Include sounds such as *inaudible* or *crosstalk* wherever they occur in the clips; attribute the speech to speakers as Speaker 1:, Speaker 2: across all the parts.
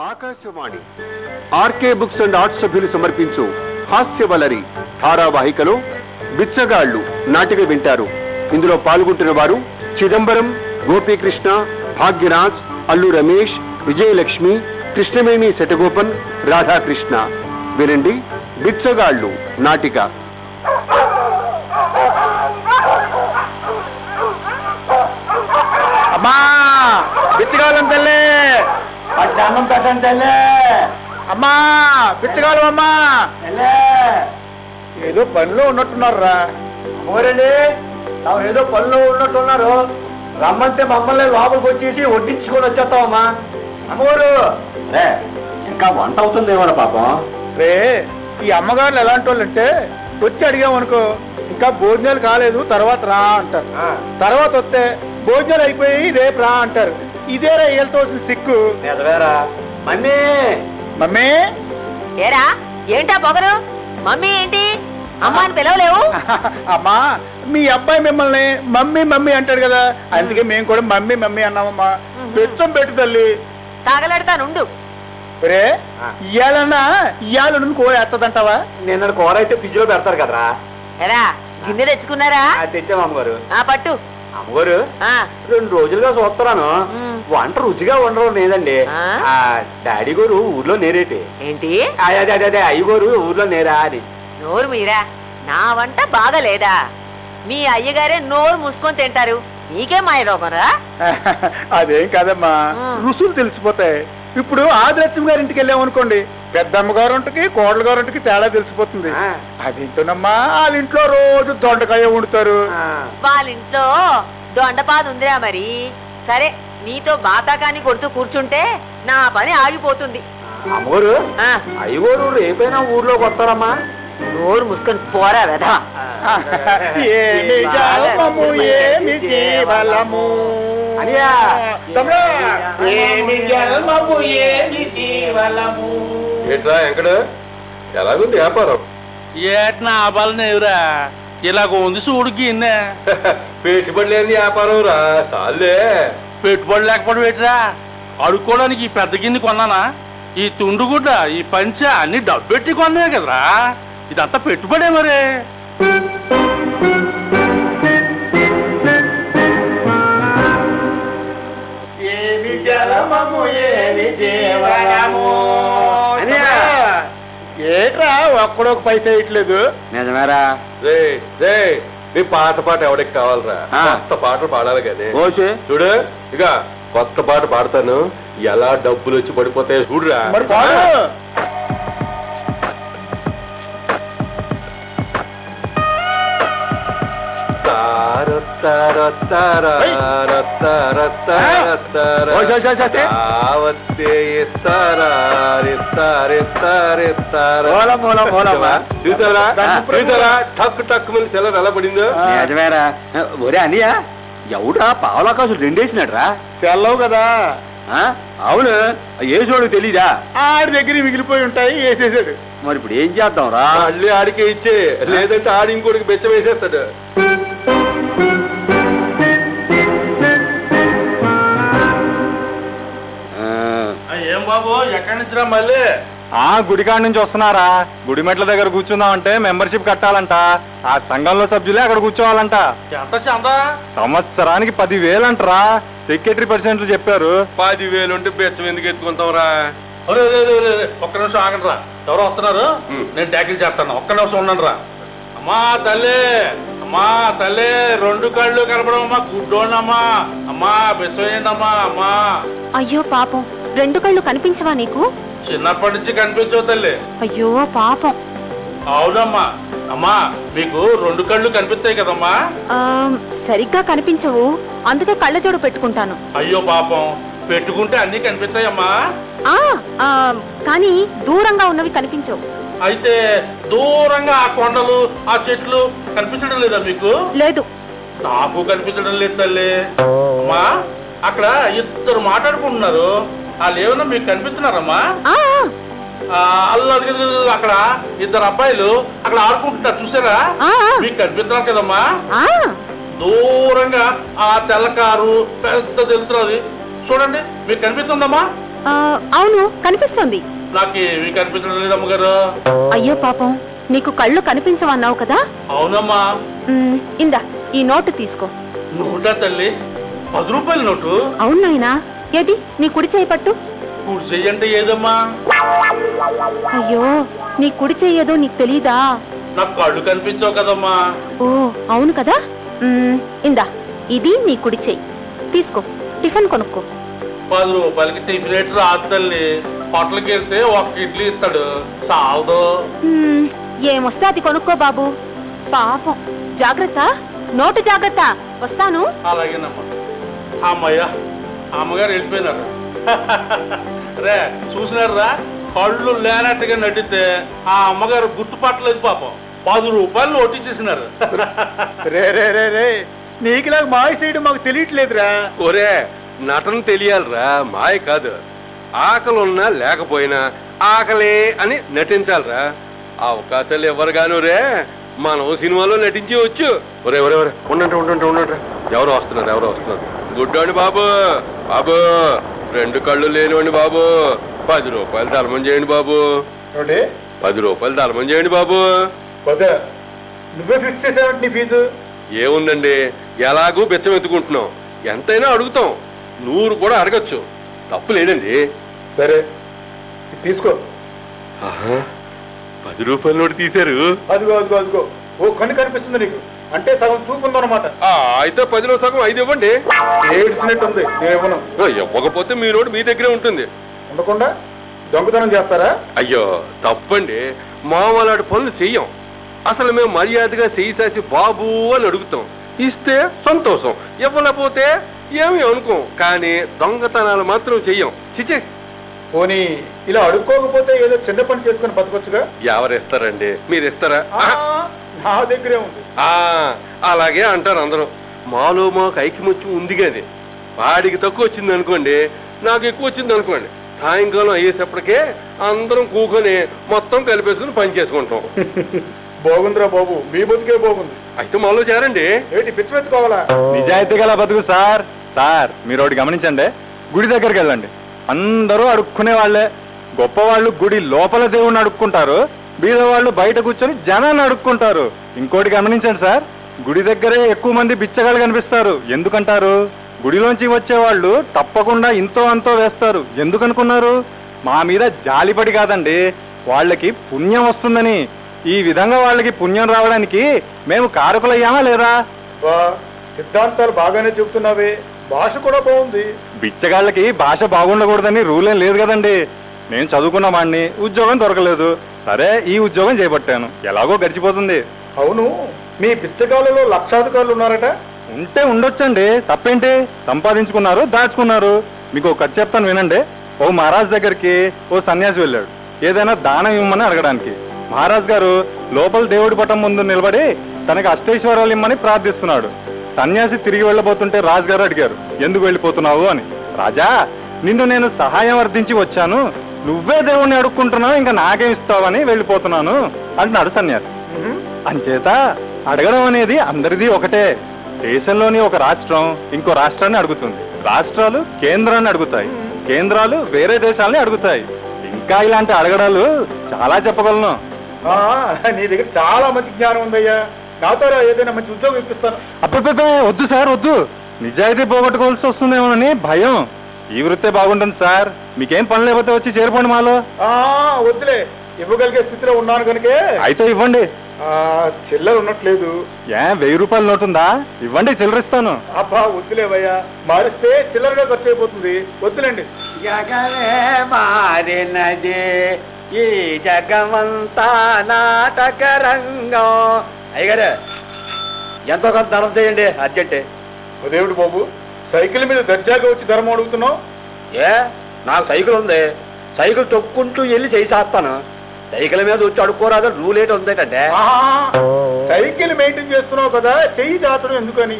Speaker 1: Akashvani. RK books and arts సభ్యులు సమర్పించు హాస్యవలరి ధారావాహికలో బిచ్చగాళ్ళు నాటిక వింటారు. ఇందులో పాల్గొంటున్న వారు చిదంబరం గోపీకృష్ణ భాగ్యరాజ్ అల్లు రమేష్ విజయలక్ష్మి కృష్ణవేణి శటగోపన్ రాధాకృష్ణ. వినండి బిచ్చగాళ్ళు నాటిక.
Speaker 2: తల్లి అమ్మా బిచ్చగాలం అమ్మా. ఏదో పనిలో ఉన్నట్టున్నారా అమ్మగారండి తాము ఏదో పనిలో ఉన్నట్టున్నారు. రమ్మంటే మమ్మల్ని లోపలికి వచ్చేసి వడ్డించుకొని వచ్చేస్తామమ్మా అమ్మగారు
Speaker 3: రే ఇంకా వంట అవుతుందేమో పాపం?
Speaker 2: రే ఈ అమ్మగారులు ఎలాంటి వాళ్ళు అంటే వచ్చి అడిగామనుకో ఇంకా భోజనాలు కాలేదు తర్వాత రా అంటారు. తర్వాత వస్తే భోజనాలు అయిపోయి రేపు రా అంటారు. ఇదేరా వీళ్ళతో వచ్చిన సిక్కు
Speaker 3: నిజమేరా. మమ్మీ!
Speaker 2: మమ్మీ!
Speaker 4: ఏరా? ఏంటా పొగరు? మమ్మీ ఏంటి? అమ్మ అని పిలవలేవు? *laughs*
Speaker 2: అమ్మా మీ అబ్బాయి మిమ్మల్ని మమ్మీ మమ్మీ అంటాడు కదా. అందుకే మేము. కూడా మమ్మీ మమ్మీ అన్నామమ్మా. పెచ్చం పెట్టు తల్లి.
Speaker 4: తగలెడతానుండు
Speaker 2: రే ఇయ్యాలన్నా ఇయ్యాల నుండి కూర ఎత్తదంటావా
Speaker 3: నిన్న కూర అయితే ఫ్రిడ్జ్లో పెడతారు కదరా.
Speaker 4: ఎరా గిన్నె తెచ్చుకున్నారా?
Speaker 3: అది తెచ్చాము అమ్మగారు.
Speaker 4: ఆ పట్టు.
Speaker 3: అమ్మగారు రెండు రోజులుగా చూస్తున్నాను. వంట రుచిగా ఉండడం లేదండి.
Speaker 4: ఆ?
Speaker 3: డాడీ గారు ఊర్లో నేరేటి
Speaker 4: ఏంటి?
Speaker 3: అదే అదే అదే అదే అయ్యగారు ఊర్లో నేరా అది
Speaker 4: నోరు మీరా? నా వంట బాగలేదా మీ అయ్యగారే నోరు మూసుకొని తింటారు. నీకే మాయ రోగరా *laughs*
Speaker 2: అదేం కాదమ్మా. రుసులు తెలిసిపోతాయి. ఇప్పుడు ఆదిలక్ష్మి గారి ఇంటికి వెళ్ళామనుకోండి పెద్దమ్మ గారింటికి కోడల గారింటికి తేడా తెలిసిపోతుంది. అదేంటోనమ్మా వాళ్ళ ఇంట్లో రోజు దొండకాయ వండుతారు.
Speaker 3: ఆ.
Speaker 4: వాళ్ళ ఇంట్లో దొండపాదు ఉందిరా మరి. సరే నీతో బాతాకాని కొడుతూ కూర్చుంటే నా పని ఆగిపోతుంది.
Speaker 3: అమ్మగారు
Speaker 4: ఆ.
Speaker 3: అయ్యగారు రేపైనా ఊర్లోకి వస్తారమ్మా?
Speaker 4: నోరు మూసుకొని పోరా వెధ
Speaker 2: ఏమి జలము ఏమి జీవలము.
Speaker 1: ఏంట్రా ఎక్కడ ఎలాగుంది వ్యాపారం?
Speaker 5: ఏట నా ఆపాలనేవురా ఇలాగ ఉంది చూడు గిన్నె. *laughs*
Speaker 1: పెట్టుబడి లేని వ్యాపారం రా చాలే
Speaker 5: పెట్టుబడి లేకపోవడం ఏంట్రా? అడుక్కోవడానికి ఈ పెద్ద గిన్నె కొన్నానా? ఈ తుండుగుడ్డ ఈ పంచ అన్ని డబ్బెట్టి కొన్నాయి కదరా. ఇదంతా పెట్టుబడే మరే.
Speaker 2: ఏమి జలమము ఏమి జీవనము. ఒక్కడొక పైసా ఇట్లేదు
Speaker 3: నిజమేరా.
Speaker 1: రే రే నీ పాత పాట ఎవడికి కావాలరా. కొత్త పాటలు పాడాలి కదే.
Speaker 3: ఓసే
Speaker 1: చూడు ఇక కొత్త పాట పాడతాను. ఎలా డబ్బులు వచ్చి పడిపోతాయి చూడురా. చూసారా చూసారా టక్ టక్ మీద.
Speaker 3: నిజమేరా ఒరే అనియా ఎవడా పావులాకాసు రెండేసినాడు రా
Speaker 2: తెల్లవు కదా.
Speaker 3: అవును ఏ చూడు తెలీదా?
Speaker 2: ఆడి దగ్గర మిగిలిపోయి ఉంటాయి వేసేసాడు.
Speaker 3: మరి ఇప్పుడు ఏం చేద్దాం రా
Speaker 1: మళ్ళీ ఆడికే ఇచ్చే లేదంటే ఆడి ఇంకోటికి బెచ్చం వేసేస్తాడు.
Speaker 5: బాబు ఎక్కడి నుంచి రా మళ్ళీ?
Speaker 2: ఆ గుడికాడ నుంచి వస్తున్నారా? గుడి మెట్ల దగ్గర కూర్చుందామంటే మెంబర్షిప్ కట్టాలంట. ఆ సంఘంలో సభ్యులే అక్కడ కూర్చోవాలంట.
Speaker 5: ఎంత చందా?
Speaker 2: సంవత్సరానికి పది వేలంటరా సెక్రటరీ పర్సెంట్లు చెప్పారు.
Speaker 1: పది వేలు ఉంటే బెచ్చం ఎందుకు ఎత్తుకుంటావురా?
Speaker 5: ఒరే, ఒరే, ఒరే, ఒరే, ఒక్క నిమిషం ఆగండి రా ఎవరో వస్తున్నారు. నేను ట్యాకిల్ చేస్తాను. ఒక్క నిమిషం ఉండండి రా అమ్మా తల్లి అమ్మా తల్లి రెండు కళ్ళు కనపడమమ్మా గుడ్డోండమ్మా అమ్మా బెస్సయ్యండమ్మా అమ్మా.
Speaker 6: అయ్యో పాపం. రెండు కళ్ళు కనిపించవా నీకు?
Speaker 5: చిన్నప్పటి నుంచి కనిపించవు తల్లి.
Speaker 6: అయ్యో పాపం.
Speaker 5: అవునమ్మా. అమ్మా మీకు రెండు కళ్ళు కనిపిస్తాయి కదమ్మా.
Speaker 6: ఆ, సరిగ్గా కనిపించవు. అందుకే కళ్ళజోడు పెట్టుకుంటాను.
Speaker 5: అయ్యో పాపం. పెట్టుకుంటే అన్ని కనిపిస్తాయమ్మా.
Speaker 6: ఆ, ఆ, కానీ దూరంగా ఉన్నవి కనిపించవు.
Speaker 5: అయితే దూరంగా ఆ కొండలు ఆ చెట్లు కనిపించడం లేదా మీకు?
Speaker 6: లేదు.
Speaker 5: నాకు కనిపించడం లేదు తల్లి. అమ్మా అక్కడ ఇద్దరు మాట్లాడుకుంటున్నారు. వాళ్ళు ఏమన్నా మీకు కనిపిస్తున్నారమ్మా?
Speaker 6: ఆ,
Speaker 5: ఆ, అల్లు అది అది అది అక్కడ ఇద్దరు అబ్బాయిలు అక్కడ ఆడుకుంటున్నారు చూసారా? మీకు కనిపిస్తున్నారు కదమ్మా?
Speaker 6: ఆ,
Speaker 5: దూరంగా ఆ తెల్ల కారు పెద్ద తెలుతున్నది చూడండి మీకు కనిపిస్తుందమ్మా?
Speaker 6: అవును కనిపిస్తుంది.
Speaker 5: నాకేమీ కనిపించడం లేదు అమ్మగారు
Speaker 6: అయ్యో పాపం నీకు కళ్ళు కనిపించవన్నావు కదా?
Speaker 5: అవునమ్మా.
Speaker 6: ఇందా ఈ నోటు తీసుకో.
Speaker 5: నోటా తల్లి? పది రూపాయల నోటు?
Speaker 6: అవును నాయనా. ఏది? నీ కుడి చేయి పట్టు.
Speaker 5: కూడి చెయ్యంటే ఏదమ్మా?
Speaker 6: అయ్యో నీ కుడి చెయ్యేదో నీకు తెలీదా?
Speaker 5: నాకు కళ్ళు కనిపించవు కదమ్మా.
Speaker 6: ఓ అవును కదా? ఉమ్, ఇందా ఇది నీ కుడి చెయ్యి తీసుకో టిఫిన్ కొనుక్కో.
Speaker 5: పది రూపాయలకి టిఫిన్ రేట్ రాదు తల్లి? హోటల్కి వెళ్తే ఒక ఇడ్లీ ఇస్తాడు. చాలదు.
Speaker 6: ఏమొస్తే అది కొనుక్కో బాబు. పాపం జాగ్రత్త నోటు జాగ్రత్త. వస్తాను.
Speaker 5: అలాగేనమ్మా. అమ్మయ్య. అమ్మగారు వెళ్ళిపోయినారు. రే చూసినారా కళ్ళు లేనట్టుగా నటితే ఆ అమ్మగారు గుర్తుపట్టలేదు పాపం. పది రూపాయలు నోటిచ్చేసినారు
Speaker 2: రే రే రే రే. నీకులాగా మాయ చేయడం మాకు తెలియట్లేదురా.
Speaker 1: ఒరే నటన తెలియాలిరా. మాయ కాదు. ఆకలి ఉన్నా లేకపోయినా ఆకలే అని నటించాలిరా. అవకాశాలు ఎవరుగాను రే. మనం సినిమాలో నటించవచ్చు. ఒరే ఒరే ఒరే. ఉండండి ఉండండి ఉండండి ఎవరు వస్తున్నారు ఎవరు వస్తున్నారు. గుడ్డోండి బాబు. బాబు రెండు కళ్ళు లేనివ్వండి బాబు. పది రూపాయలు ధర్మం చేయండి బాబు. పది రూపాయలు ధర్మం చేయండి బాబు.
Speaker 2: పద నువ్వే ఫిక్స్ చేసావంటే నీ ఫీజు.
Speaker 1: ఏముందండి? ఎలాగూ బెచ్చం ఎత్తుకుంటున్నాం. ఎంతైనా అడుగుతాం. నూరు కూడా అడగచ్చు. తప్పు లేదండి.
Speaker 2: సరే. తీసుకో.
Speaker 1: పది రూపాయల నోటు తీశారు.
Speaker 2: అదిగో అదిగో అదిగో. ఓ కన్ను కనిపిస్తుంది నీకు. అంటే సగం చూపు ఉందన్నమాట
Speaker 1: ఆ, అయితే పదిలో సగం ఐదు ఇవ్వండి.
Speaker 2: నేను ఇవ్వను.
Speaker 1: ఇవ్వకపోతే మీ నోటు మీ దగ్గరే ఉంటుంది.
Speaker 2: ఉండకుండా దొంగతనం చేస్తారా?
Speaker 1: అయ్యో తప్పండి. మామూలాడు పనులు చెయ్యం. అసలు మేము మర్యాదగా చెయ్యి సాసి బాబు అని అడుగుతాం. ఇస్తే సంతోషం. ఇవ్వలేకపోతే ఏమి అనుకోం. కానీ దొంగతనాలు మాత్రం చెయ్యం. చిచే.
Speaker 2: పోనీ ఇలా అడుక్కోకపోతే ఏదో చిన్న పని చేసుకుని బతకొచ్చుగా?
Speaker 1: ఎవరిస్తారండి? మీరు ఇస్తారా
Speaker 2: నా దగ్గరే ఉంది.
Speaker 1: ఆ, అలాగే అంటారు అందరూ. మాలో మాకు ఐక్యమత్యం ఉంది కానీ వాడికి తక్కువ వచ్చింది అనుకోండి నాకు ఎక్కువ వచ్చింది అనుకోండి సాయంకాలం అయ్యేటప్పటికే అందరం కూకొని మొత్తం కలిపేసుకుని పని చేసుకుంటాం. *laughs*
Speaker 2: బాగుందిరా బాబు మీ బతికే బాగుంది.
Speaker 1: అయితే మాలో చేరండి.
Speaker 2: ఏంటి పిచ్చి పెట్టుకోవాలా
Speaker 7: నిజాయితీ గల బతుకు సార్. సార్ మీరు ఒకటి గమనించండి. గుడి దగ్గరికి వెళ్ళండి. అందరూ అడుక్కునే వాళ్ళే. గొప్పవాళ్ళు గుడి లోపల దేవుణ్ణి అడుక్కుంటారు. బీదవాళ్ళు బయట కూర్చొని జనాన్ని అడుక్కుంటారు. ఇంకోటి గమనించండి సార్ గుడి దగ్గరే ఎక్కువ మంది బిచ్చగాళ్ళు కనిపిస్తారు. ఎందుకంటారు? గుడిలోంచి వచ్చేవాళ్ళు తప్పకుండా ఇంతో అంతో వేస్తారు. ఎందుకనుకున్నారు? మా మీద జాలిపడి కాదండి. వాళ్ళకి పుణ్యం వస్తుందని. ఈ విధంగా వాళ్ళకి పుణ్యం రావడానికి మేము కారకులయ్యామా లేదా?
Speaker 2: సిద్ధాంతాలు బాగానే చెబుతున్నావే. భాష కూడా బాగుంది.
Speaker 7: బిచ్చగాళ్ళకి భాష బాగుండకూడదని రూల్ ఏం లేదు కదండి. నేను చదువుకున్న వాడిని ఉద్యోగం దొరకలేదు. సరే ఈ ఉద్యోగం చేపట్టాను. ఎలాగో గడిచిపోతుంది.
Speaker 2: అవును మీ బిచ్చగాళ్ళలో లక్షాధికారులు ఉన్నారట.
Speaker 7: ఉంటే ఉండొచ్చండి. తప్పేంటి? సంపాదించుకున్నారు దాచుకున్నారు. మీకు ఒక కథ చెప్తాను వినండి. ఓ మహారాజ్ దగ్గరికి ఓ సన్యాసి వెళ్ళాడు. ఏదైనా దానం ఇవ్వమని అడగడానికి. మహారాజ్ గారు లోపల దేవుడి పటం ముందు నిలబడి తనకి అష్టైశ్వర్యాలు ఇమ్మని ప్రార్థిస్తున్నాడు. సన్యాసి తిరిగి వెళ్ళబోతుంటే రాజుగారు అడిగారు ఎందుకు వెళ్ళిపోతున్నావు? అని. రాజా నిన్ను నేను సహాయం అర్థించి వచ్చాను. నువ్వే దేవుణ్ణి అడుక్కుంటున్నావు? ఇంకా నాకేం ఇస్తావని వెళ్ళిపోతున్నాను అంటున్నాడు సన్యాసి. అంచేత అడగడం అనేది అందరిది ఒకటే. దేశంలోని ఒక రాష్ట్రం ఇంకో రాష్ట్రాన్ని అడుగుతుంది. రాష్ట్రాలు కేంద్రాన్ని అడుగుతాయి. కేంద్రాలు వేరే దేశాలని అడుగుతాయి. ఇంకా ఇలాంటి అడగడాలు చాలా చెప్పగలను.
Speaker 2: ఆ, నీ దగ్గర చాలా మంచి జ్ఞానం ఉందయ్యా. నాతో ఏదైనా మంచి ఉద్యోగం ఇప్పిస్తాను.
Speaker 7: అబ్బే వద్దు సార్ వద్దు. నిజాయితీ పోగొట్టుకోవాల్సి వస్తుందేమోనని భయం. ఈ వృత్తే బాగుంటుంది సార్. మీకేం పని లేకపోతే వచ్చి చేరిపోండి మాలో.
Speaker 2: ఆ వద్దులే. ఇవ్వగలిగే స్థితిలో ఉన్నాను కనుకే
Speaker 7: అయితే ఇవ్వండి.
Speaker 2: ఆ, చిల్లర ఉన్నట్లేదు.
Speaker 7: ఏ వెయ్యి రూపాయలు నోటు ఉందా ఇవ్వండి చిల్లరిస్తాను.
Speaker 2: అబ్బా వద్దులేవయ్యా మారిస్తే చిల్లరగా ఖర్చు అయిపోతుంది వద్దులేండి.
Speaker 3: జగమే మారినది. ఈ జగమంతా నాటక రంగం. అయ్యగారు ఎంతో కొంత ధనం చేయండి అర్జెంటే.
Speaker 2: దేవుడు బాబు సైకిల్ మీద దర్జాగా వచ్చి ధర్మం అడుగుతున్నావు?
Speaker 3: ఏ? నాకు సైకిల్ ఉంది. సైకిల్ తొక్కుంటూ వెళ్ళి చేయి చేస్తాను సైకిల్ మీద వచ్చి అడుక్కోరాదు రూల్ ఏంటి ఉందేటంటే?
Speaker 2: సైకిల్ మెయింటైన్ చేస్తున్నావు కదా చెయ్యి దాతడం ఎందుకని?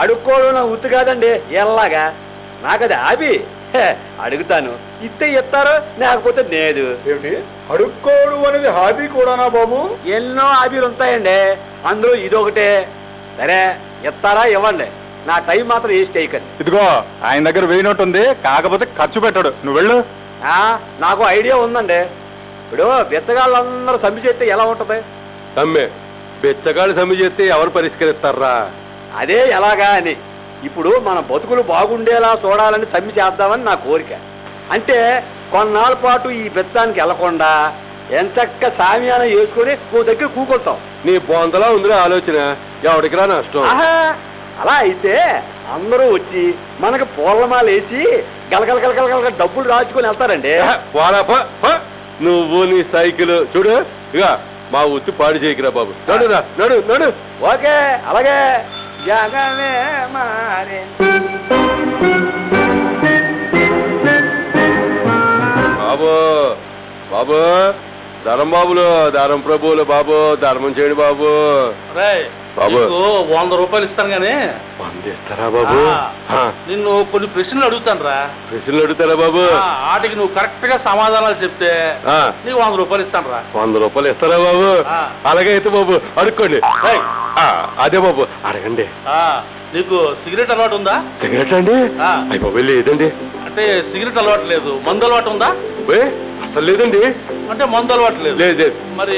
Speaker 3: అడుక్కోవడం నా ఉత్తు కాదండి ఎల్లాగా నాకది ఆబి హే, అడుగుతాను. ఇస్తే ఇస్తారు లేకపోతే లేదు.
Speaker 2: ఏమిటి? అడుక్కోవడం అనేది హాబీ కూడానా బాబు?
Speaker 3: ఎన్నో ఆబీలు ఉంటాయండి. అందులో ఇదొకటే. సరే ఇస్తారా ఇవ్వండి. నా టైం మాత్రం వేస్ట్ చేయకండి.
Speaker 7: ఇదిగో ఆయన దగ్గర వెయ్యి నోటు ఉంది కాకపోతే ఖర్చు పెట్టాడు. నువ్వు వెళ్ళు.
Speaker 3: ఆ, నాకు ఐడియా ఉందండి. ఇప్పుడు బిచ్చగాళ్ళందరూ సమ్మి చేస్తే ఎలా ఉంటది?
Speaker 1: అమ్మే బెచ్చగాళ్ళు సమ్మె చేస్తే ఎవరు పరిష్కరిస్తారా?
Speaker 3: అదే ఎలాగా అని. ఇప్పుడు మన బతుకులు బాగుండేలా చూడాలని సమ్మి చేద్దామని నా కోరిక. అంటే కొన్నాళ్ళ పాటు ఈ బెత్తానికి వెళ్ళకుండా ఎంచక్క సామ్యాన వేసుకొని నువ్వు దగ్గర కూకుంటావు
Speaker 1: నీ బొందలా ఉందిరా ఆలోచన. ఎవడికిరా నష్టం?
Speaker 3: ఆహా అలా అయితే అందరూ వచ్చి మనకు పూలమాల వేసి గలగల గలగల గలగల డబ్బులు రాచుకొని వెళ్తారండి.
Speaker 1: పోరా, పో, పో. నువ్వు నీ సైకిల్ చూడు. ఇక మా ఉత్తి పాడు చేయకురా బాబు. నడురా నడు నడు.
Speaker 3: ఓకే అలాగే. జగమే మారే.
Speaker 1: బాబు బాబు. ధరం బాబులు ధరం ప్రభువులు బాబు. ధర్మం చేయండి బాబు.
Speaker 5: రేయ్,
Speaker 1: బాబు.
Speaker 5: వంద రూపాయలు ఇస్తాను గానీ.
Speaker 1: అందిస్తారా బాబు?
Speaker 5: ఆ, నిన్ను కొన్ని ప్రశ్నలు అడుగుతాను రా
Speaker 1: ప్రశ్నలు అడుగుతారా బాబు?
Speaker 5: వాటికి నువ్వు కరెక్ట్గా సమాధానాలు చెప్తే
Speaker 1: ఆ,
Speaker 5: నీకు వంద రూపాయలు ఇస్తాను రా
Speaker 1: వంద రూపాయలు ఇస్తారా బాబు. అలాగే అయితే బాబు అడుక్కోండి. అదే బాబు అడగండి.
Speaker 5: ఆ, నీకు సిగరెట్ అలవాటు ఉందా?
Speaker 1: సిగరెట్ అండి. అయ్యి బాబు లేదండి.
Speaker 5: అంటే సిగరెట్ అలవాటు లేదు. మందు అలవాటు ఉందా?
Speaker 1: అసలు లేదండి.
Speaker 5: అంటే మందు అలవాటు లేదు
Speaker 1: లేదు. లేదు
Speaker 5: మరి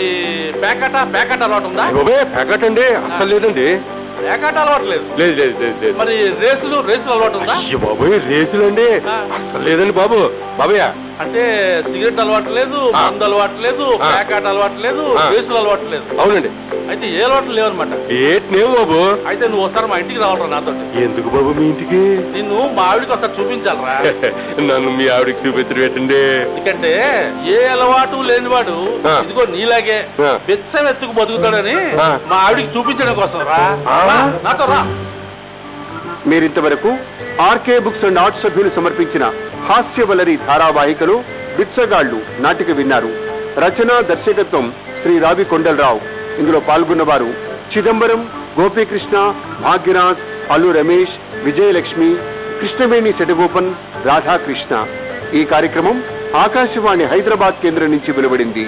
Speaker 5: ప్యాకెట్ ప్యాకెట్ అలవాటు ఉందా?
Speaker 1: బాబే ప్యాకెట్ అండి. అసలు లేదండి.
Speaker 5: ప్యాకెట్ అలవాటు లేదు
Speaker 1: లేదు లేదు లేదు. లేదు
Speaker 5: మరి రేసులు రేసులు అలవాటు ఉందా?
Speaker 1: బాబోయ్ రేసులండి.
Speaker 5: ఆ.
Speaker 1: అసలు లేదండి బాబు. బాబయ్య
Speaker 5: అంటే సిగరెట్ అలవాటు లేదు. మందు అలవాటు లేదు. ప్యాకెట్ అలవాటు లేదు
Speaker 1: ఆ.
Speaker 5: రేసులు అలవాటు లేదు
Speaker 1: అవునండి
Speaker 5: అయితే ఏ అలవాట్లు లేవన్నమాట
Speaker 1: ఏట్నేవు బాబు
Speaker 5: అయితే నువ్వు ఒకసారి మా ఇంటికి రావాలరా నాతో
Speaker 1: ఎందుకు బాబు మీ ఇంటికి
Speaker 5: నిన్ను మా ఆవిడికి ఒకసారి చూపించాలరా *laughs*
Speaker 1: నన్ను మీ ఆవిడకి చూపించడం ఏంటండి
Speaker 5: ఎందుకంటే ఏ అలవాటు లేనివాడు. ఇదిగో నీలాగే. బెచ్చం ఎత్తుకు బతుకుతాడని. మా ఆవిడికి చూపించడం కోసం. రా, నాతో రా
Speaker 8: మీరింతవరకు ఆర్కే బుక్స్ అండ్ ఆర్ట్స్ సభ్యులు సమర్పించిన హాస్యవలరి ధారావాహికలు బిచ్చగాళ్ళు నాటిక విన్నారు. రచన దర్శకత్వం శ్రీ రావి కొండలరావు. ఇందులో పాల్గొన్నవారు చిదంబరం గోపీకృష్ణ భాగ్యరాజ్ అల్లు రమేష్ విజయలక్ష్మి కృష్ణవేణి శటగోపన్ రాధాకృష్ణ. ఈ కార్యక్రమం ఆకాశవాణి హైదరాబాద్ కేంద్రం నుంచి వెలువడింది.